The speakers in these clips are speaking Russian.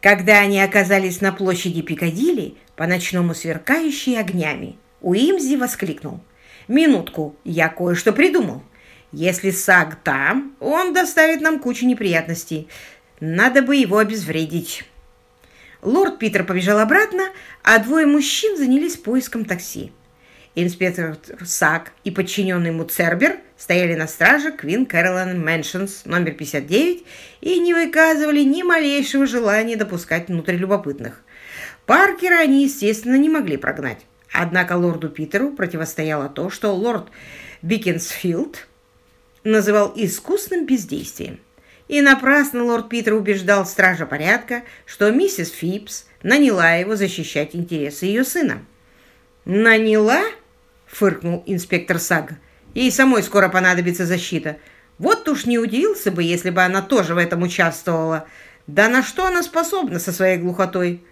Когда они оказались на площади Пикадилли, по-ночному сверкающей огнями, Уимзи воскликнул. «Минутку, я кое-что придумал. Если Саг там, он доставит нам кучу неприятностей. Надо бы его обезвредить». Лорд Питер побежал обратно, а двое мужчин занялись поиском такси. Инспектор Сак и подчиненный ему Цербер стояли на страже Квин Кэролайн Мэншенс номер 59 и не выказывали ни малейшего желания допускать внутрь любопытных. Паркера они, естественно, не могли прогнать. Однако лорду Питеру противостояло то, что лорд Бикенсфилд называл искусным бездействием. И напрасно лорд Питер убеждал стража порядка, что миссис Фипс наняла его защищать интересы ее сына. «Наняла?» — фыркнул инспектор Сагг. «Ей самой скоро понадобится защита. Вот уж не удивился бы, если бы она тоже в этом участвовала. Да на что она способна со своей глухотой?»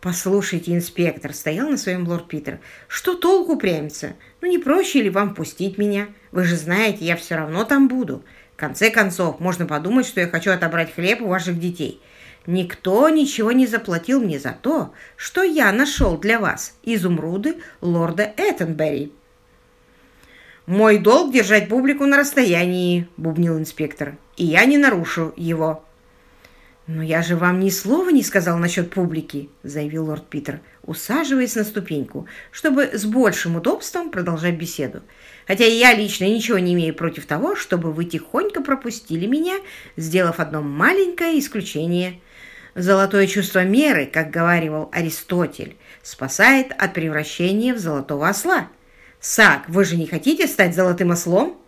«Послушайте, инспектор», — стоял на своем лорд Питер, — «что толку прямиться? Ну не проще ли вам пустить меня? Вы же знаете, я все равно там буду. В конце концов, можно подумать, что я хочу отобрать хлеб у ваших детей. Никто ничего не заплатил мне за то, что я нашел для вас изумруды лорда Эттенберри». «Мой долг — держать публику на расстоянии», — бубнил инспектор, — «и я не нарушу его». «Но я же вам ни слова не сказал насчет публики», — заявил лорд Питер, усаживаясь на ступеньку, чтобы с большим удобством продолжать беседу. «Хотя я лично ничего не имею против того, чтобы вы тихонько пропустили меня, сделав одно маленькое исключение. Золотое чувство меры, как говаривал Аристотель, спасает от превращения в золотого осла. Сак, вы же не хотите стать золотым ослом?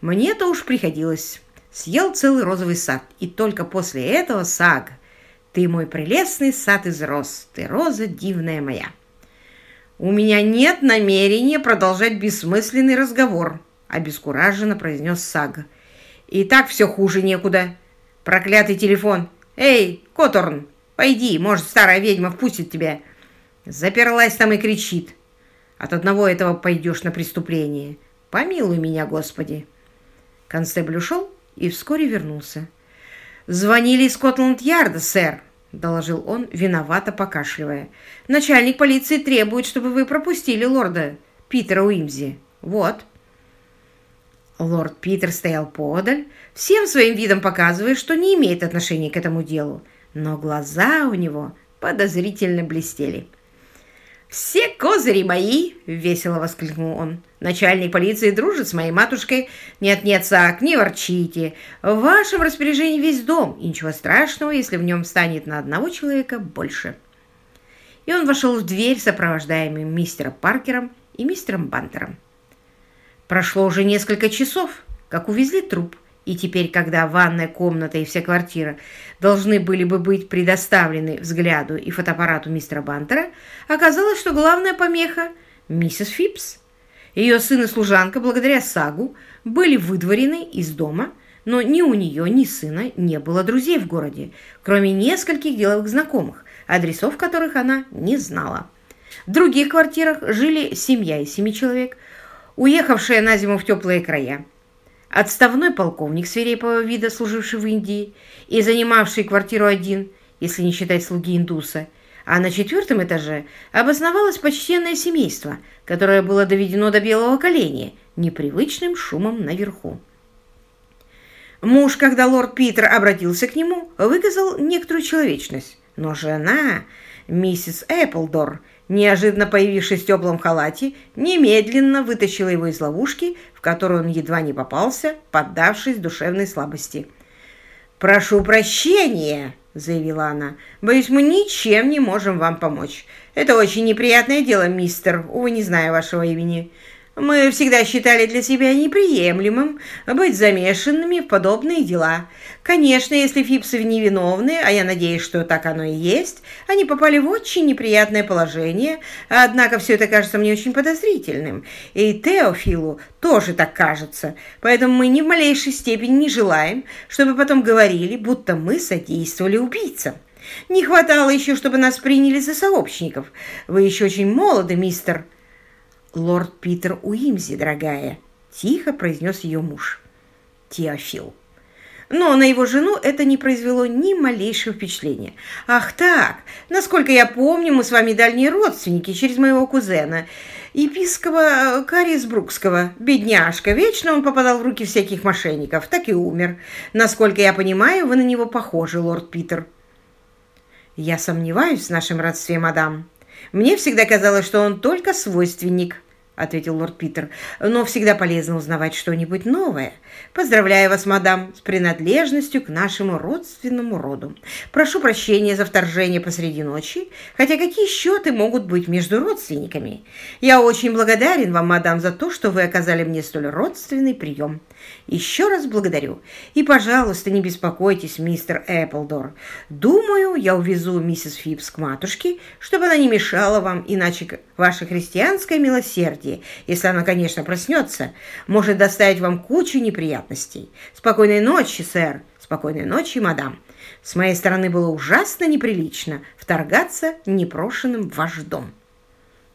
Мне-то уж приходилось» съел целый розовый сад, и только после этого саг. Ты мой прелестный сад из роз, ты роза дивная моя. У меня нет намерения продолжать бессмысленный разговор, обескураженно произнес саг. И так все хуже некуда. Проклятый телефон. Эй, Которн, пойди, может, старая ведьма впустит тебя. Заперлась там и кричит. От одного этого пойдешь на преступление. Помилуй меня, Господи. Констебль ушел, и вскоре вернулся. «Звонили из Скотланд-Ярда, сэр», — доложил он, виновато покашливая. «Начальник полиции требует, чтобы вы пропустили лорда Питера Уимзи. Вот». Лорд Питер стоял подаль, всем своим видом показывая, что не имеет отношения к этому делу, но глаза у него подозрительно блестели. «Все козыри мои!» — весело воскликнул он. «Начальник полиции дружит с моей матушкой. Нет-нет, Сак, не ворчите. В вашем распоряжении весь дом, и ничего страшного, если в нем станет на одного человека больше». И он вошел в дверь, сопровождаемый мистером Паркером и мистером Бантером. Прошло уже несколько часов, как увезли труп, и теперь, когда ванная комната и вся квартира должны были бы быть предоставлены взгляду и фотоаппарату мистера Бантера, оказалось, что главная помеха – миссис Фипс. Ее сын и служанка, благодаря Сагу, были выдворены из дома, но ни у нее, ни сына не было друзей в городе, кроме нескольких деловых знакомых, адресов которых она не знала. В других квартирах жили семья из семи человек, уехавшая на зиму в теплые края. Отставной полковник свирепого вида, служивший в Индии и занимавший квартиру один, если не считать слуги индуса, а на четвертом этаже обосновалось почтенное семейство, которое было доведено до белого коленя непривычным шумом наверху. Муж, когда лорд Питер обратился к нему, выказал некоторую человечность, но жена, миссис Эпплдор, неожиданно появившись в теплом халате, немедленно вытащила его из ловушки, в которую он едва не попался, поддавшись душевной слабости. «Прошу прощения!» — заявила она. «Боюсь, мы ничем не можем вам помочь. Это очень неприятное дело, мистер. Увы, не знаю вашего имени. Мы всегда считали для себя неприемлемым быть замешанными в подобные дела. Конечно, если Фипсы невиновны, а я надеюсь, что так оно и есть, они попали в очень неприятное положение, однако все это кажется мне очень подозрительным. И Теофилу тоже так кажется, поэтому мы ни в малейшей степени не желаем, чтобы потом говорили, будто мы содействовали убийцам. Не хватало еще, чтобы нас приняли за сообщников. Вы еще очень молоды, мистер лорд Питер Уимзи, дорогая», — тихо произнес ее муж. Теофил. но на его жену это не произвело ни малейшего впечатления. «Ах так! Насколько я помню, мы с вами дальние родственники через моего кузена, епископа Карисбрукского. Бедняжка, вечно он попадал в руки всяких мошенников, так и умер. Насколько я понимаю, вы на него похожи, лорд Питер». «Я сомневаюсь в нашем родстве, мадам. Мне всегда казалось, что он только свойственник» ответил лорд Питер. «Но всегда полезно узнавать что-нибудь новое. Поздравляю вас, мадам, с принадлежностью к нашему родственному роду. Прошу прощения за вторжение посреди ночи, хотя какие счеты могут быть между родственниками? Я очень благодарен вам, мадам, за то, что вы оказали мне столь родственный прием. Еще раз благодарю. И, пожалуйста, не беспокойтесь, мистер Эпплдор. Думаю, я увезу миссис Фипс к матушке, чтобы она не мешала вам, иначе ваше христианское милосердие, если она, конечно, проснется, может доставить вам кучу неприятностей. Спокойной ночи, сэр. Спокойной ночи, мадам. С моей стороны было ужасно неприлично вторгаться непрошенным в ваш дом.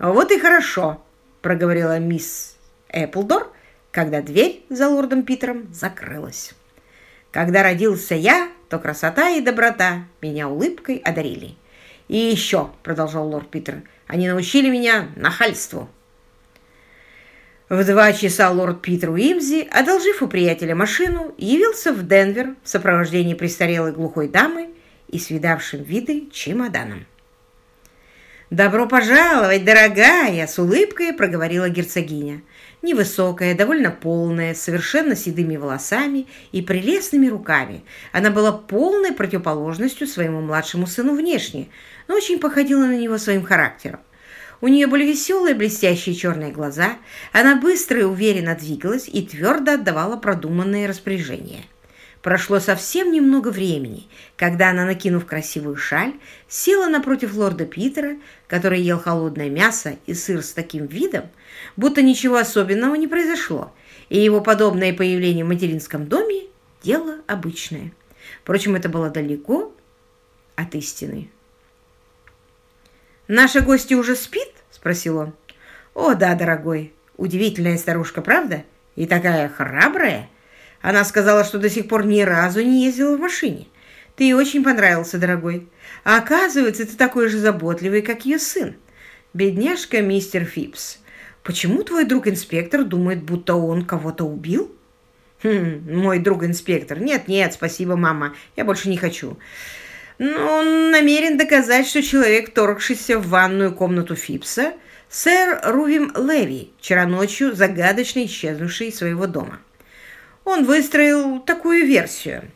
«Вот и хорошо», — проговорила мисс Эпплдор, когда дверь за лордом Питером закрылась. Когда родился я, то красота и доброта меня улыбкой одарили. «И еще», — продолжал лорд Питер, — «они научили меня нахальству». В два часа лорд Питер Уимзи, одолжив у приятеля машину, явился в Денвер в сопровождении престарелой глухой дамы и с видавшим виды чемоданом. «Добро пожаловать, дорогая!» — с улыбкой проговорила герцогиня невысокая, довольно полная, с совершенно седыми волосами и прелестными руками. Она была полной противоположностью своему младшему сыну внешне, но очень походила на него своим характером. У нее были веселые блестящие черные глаза, она быстро и уверенно двигалась и твердо отдавала продуманные распоряжения. Прошло совсем немного времени, когда она, накинув красивую шаль, села напротив лорда Питера, который ел холодное мясо и сыр с таким видом, будто ничего особенного не произошло, и его подобное появление в материнском доме – дело обычное. Впрочем, это было далеко от истины. «Наша гостья уже спит?» – спросил он. «О, да, дорогой, удивительная старушка, правда? И такая храбрая!» Она сказала, что до сих пор ни разу не ездила в машине. Ты ей очень понравился, дорогой. А оказывается, ты такой же заботливый, как ее сын. Бедняжка мистер Фипс. Почему твой друг-инспектор думает, будто он кого-то убил? Хм, мой друг-инспектор. Нет, нет, спасибо, мама. Я больше не хочу. Но он намерен доказать, что человек, вторгшийся в ванную комнату Фипса, сэр Рувим Леви, вчера ночью загадочно исчезнувший из своего дома. Он выстроил такую версию.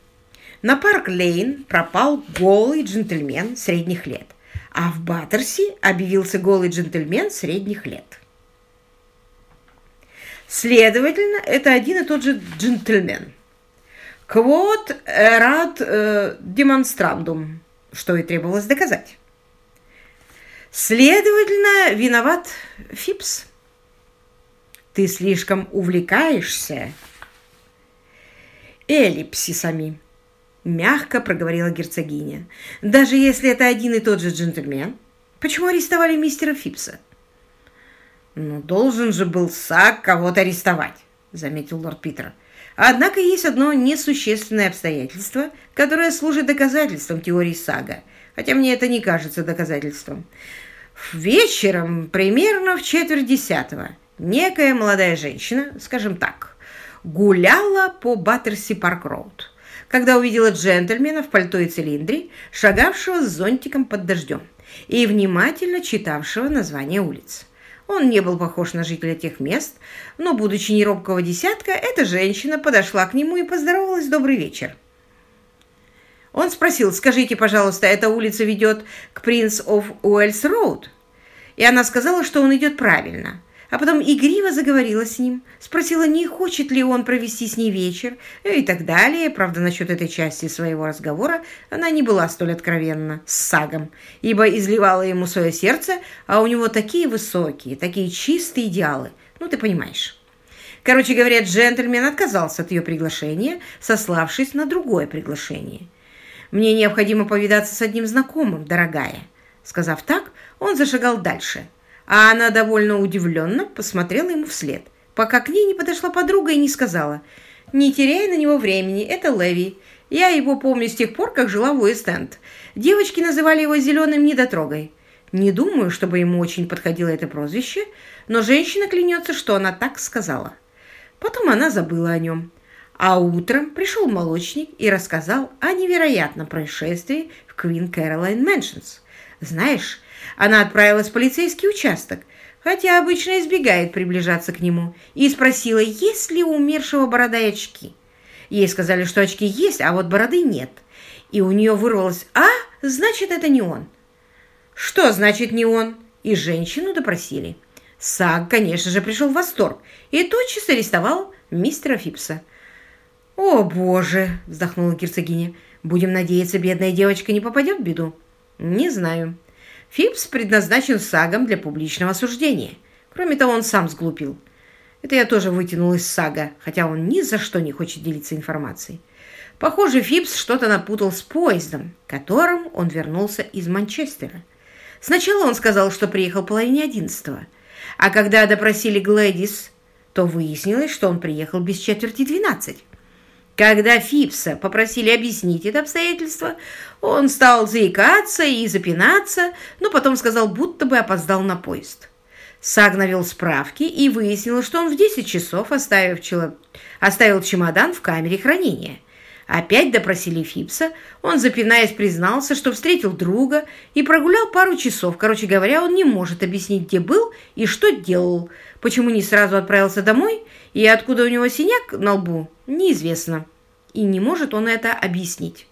На Парк-Лейн пропал голый джентльмен средних лет, а в Баттерси объявился голый джентльмен средних лет. Следовательно, это один и тот же джентльмен. Квот рад э, демонстрандум, что и требовалось доказать. Следовательно, виноват Фипс. Ты слишком увлекаешься эллипсисами, мягко проговорила герцогиня. Даже если это один и тот же джентльмен, почему арестовали мистера Фипса? «Ну, должен же был Сак кого-то арестовать», — заметил лорд Питер. «Однако есть одно несущественное обстоятельство, которое служит доказательством теории Сага, хотя мне это не кажется доказательством. Вечером, примерно в четверть десятого, некая молодая женщина, скажем так, гуляла по Баттерси Парк-Роуд, когда увидела джентльмена в пальто и цилиндре, шагавшего с зонтиком под дождем и внимательно читавшего название улиц. Он не был похож на жителя тех мест, но, будучи неробкого десятка, эта женщина подошла к нему и поздоровалась «Добрый вечер». Он спросил, «Скажите, пожалуйста, эта улица ведет к Принц оф Уэльс Роуд?» И она сказала, что он идет правильно а потом игриво заговорила с ним, спросила, не хочет ли он провести с ней вечер и так далее. Правда, насчет этой части своего разговора она не была столь откровенна с Сагом, ибо изливала ему свое сердце, а у него такие высокие, такие чистые идеалы. Ну, ты понимаешь. Короче говоря, джентльмен отказался от ее приглашения, сославшись на другое приглашение. «Мне необходимо повидаться с одним знакомым, дорогая». Сказав так, он зашагал дальше – а она довольно удивленно посмотрела ему вслед, пока к ней не подошла подруга и не сказала Не теряй на него времени, это Леви. Я его помню с тех пор, как жила в Уэст-Энд. Девочки называли его «зеленым недотрогой». Не думаю, чтобы ему очень подходило это прозвище, но женщина клянется, что она так сказала. Потом она забыла о нем. А утром пришел молочник и рассказал о невероятном происшествии в Квин Кэролайн Мэншнс. Знаешь, она отправилась в полицейский участок, хотя обычно избегает приближаться к нему, и спросила, есть ли у умершего борода и очки. Ей сказали, что очки есть, а вот бороды нет. И у нее вырвалось «А, значит, это не он». Что значит не он? И женщину допросили. Саг, конечно же, пришел в восторг и тотчас арестовал мистера Фипса. «О, боже!» – вздохнула герцогиня. «Будем надеяться, бедная девочка не попадет в беду?» «Не знаю. Фипс предназначен сагом для публичного осуждения. Кроме того, он сам сглупил. Это я тоже вытянул из сага, хотя он ни за что не хочет делиться информацией. Похоже, Фипс что-то напутал с поездом, которым он вернулся из Манчестера. Сначала он сказал, что приехал половине одиннадцатого, а когда допросили Глэдис, то выяснилось, что он приехал без четверти двенадцать. Когда Фипса попросили объяснить это обстоятельство, он стал заикаться и запинаться, но потом сказал, будто бы опоздал на поезд. Саг навел справки и выяснил, что он в 10 часов оставил чемодан в камере хранения. Опять допросили Фипса, он, запинаясь, признался, что встретил друга и прогулял пару часов. Короче говоря, он не может объяснить, где был и что делал, почему не сразу отправился домой и откуда у него синяк на лбу, неизвестно. И не может он это объяснить.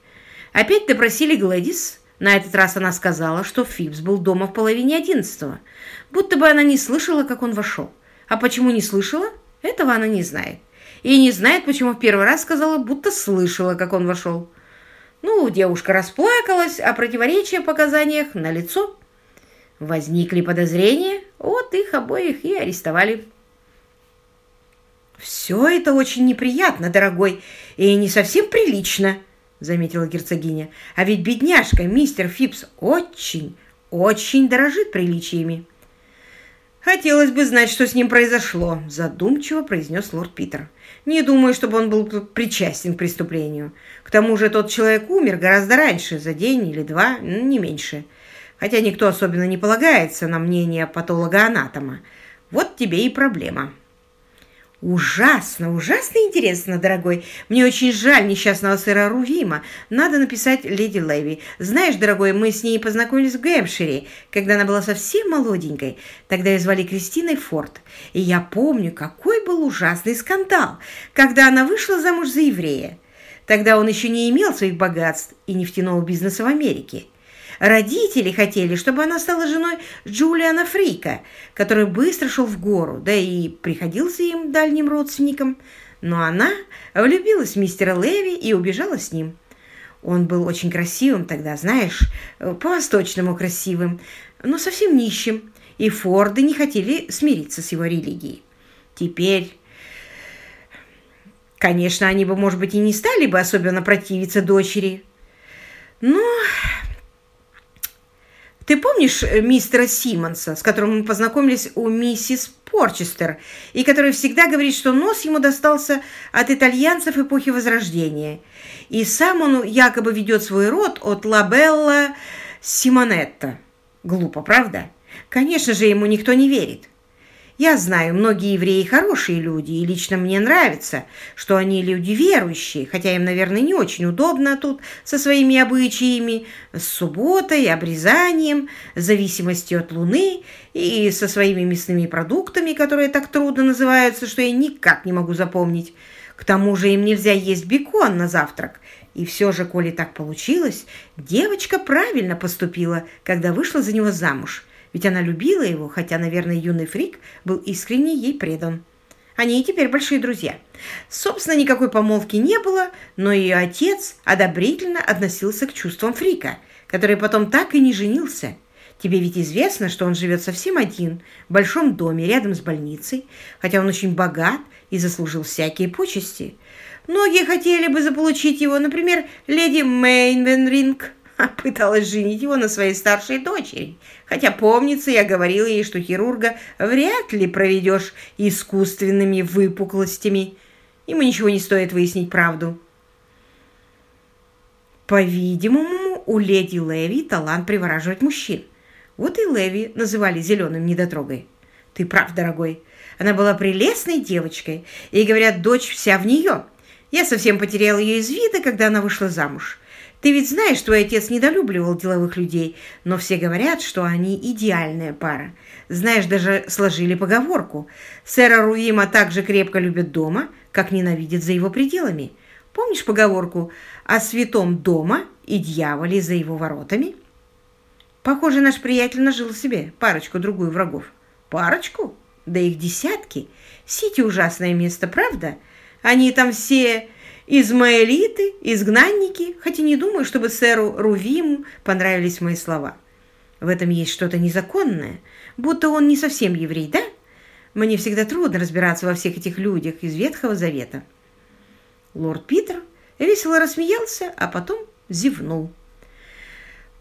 Опять допросили Глэдис. На этот раз она сказала, что Фипс был дома в половине одиннадцатого. Будто бы она не слышала, как он вошел. А почему не слышала, этого она не знает. И не знает, почему в первый раз сказала, будто слышала, как он вошел. Ну, девушка расплакалась, а противоречия в показаниях на лицо. Возникли подозрения, вот их обоих и арестовали. «Все это очень неприятно, дорогой, и не совсем прилично», — заметила герцогиня. «А ведь бедняжка, мистер Фипс, очень, очень дорожит приличиями». «Хотелось бы знать, что с ним произошло», — задумчиво произнес лорд Питер. «Не думаю, чтобы он был причастен к преступлению. К тому же тот человек умер гораздо раньше, за день или два, не меньше. Хотя никто особенно не полагается на мнение патолога-анатома. Вот тебе и проблема». Ужасно, ужасно интересно, дорогой. Мне очень жаль несчастного сэра Рувима. Надо написать леди Леви. Знаешь, дорогой, мы с ней познакомились в Гэмпшире, когда она была совсем молоденькой. Тогда ее звали Кристиной Форд. И я помню, какой был ужасный скандал, когда она вышла замуж за еврея. Тогда он еще не имел своих богатств и нефтяного бизнеса в Америке. Родители хотели, чтобы она стала женой Джулиана Фрика, который быстро шел в гору, да и приходился им дальним родственникам. Но она влюбилась в мистера Леви и убежала с ним. Он был очень красивым тогда, знаешь, по-восточному красивым, но совсем нищим, и Форды не хотели смириться с его религией. Теперь Конечно, они бы, может быть, и не стали бы особенно противиться дочери. Но ты помнишь э, мистера Симмонса, с которым мы познакомились у миссис Порчестер, и который всегда говорит, что нос ему достался от итальянцев эпохи Возрождения, и сам он якобы ведет свой род от Лабелла Симонетта. Глупо, правда? Конечно же, ему никто не верит. Я знаю, многие евреи хорошие люди, и лично мне нравится, что они люди верующие, хотя им, наверное, не очень удобно тут со своими обычаями, с субботой, обрезанием, зависимостью от луны и со своими мясными продуктами, которые так трудно называются, что я никак не могу запомнить. К тому же им нельзя есть бекон на завтрак. И все же, коли так получилось, девочка правильно поступила, когда вышла за него замуж. Ведь она любила его, хотя, наверное, юный фрик был искренне ей предан. Они и теперь большие друзья. Собственно, никакой помолвки не было, но ее отец одобрительно относился к чувствам фрика, который потом так и не женился. Тебе ведь известно, что он живет совсем один, в большом доме рядом с больницей, хотя он очень богат и заслужил всякие почести. Многие хотели бы заполучить его, например, леди Мейнвенринг, пыталась женить его на своей старшей дочери. Хотя, помнится, я говорила ей, что хирурга вряд ли проведешь искусственными выпуклостями. Ему ничего не стоит выяснить правду. По-видимому, у леди Леви талант привораживать мужчин. Вот и Леви называли зеленым недотрогой. Ты прав, дорогой. Она была прелестной девочкой, и, говорят, дочь вся в нее. Я совсем потерял ее из вида, когда она вышла замуж. Ты ведь знаешь, твой отец недолюбливал деловых людей, но все говорят, что они идеальная пара. Знаешь, даже сложили поговорку. Сэра Руима так же крепко любят дома, как ненавидят за его пределами. Помнишь поговорку о святом дома и дьяволе за его воротами? Похоже, наш приятель нажил себе парочку-другую врагов. Парочку? Да их десятки. Сити ужасное место, правда? Они там все измаэлиты, изгнанники, хотя не думаю, чтобы сэру Рувиму понравились мои слова. В этом есть что-то незаконное, будто он не совсем еврей, да? Мне всегда трудно разбираться во всех этих людях из Ветхого Завета. Лорд Питер весело рассмеялся, а потом зевнул.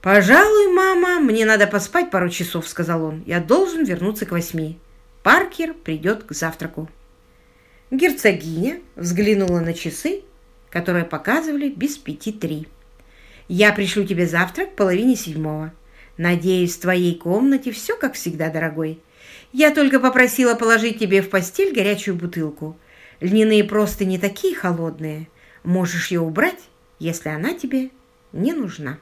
«Пожалуй, мама, мне надо поспать пару часов», — сказал он. «Я должен вернуться к восьми. Паркер придет к завтраку». Герцогиня взглянула на часы, которые показывали без пяти три. «Я пришлю тебе завтрак в половине седьмого. Надеюсь, в твоей комнате все как всегда, дорогой. Я только попросила положить тебе в постель горячую бутылку. Льняные просто не такие холодные. Можешь ее убрать, если она тебе не нужна».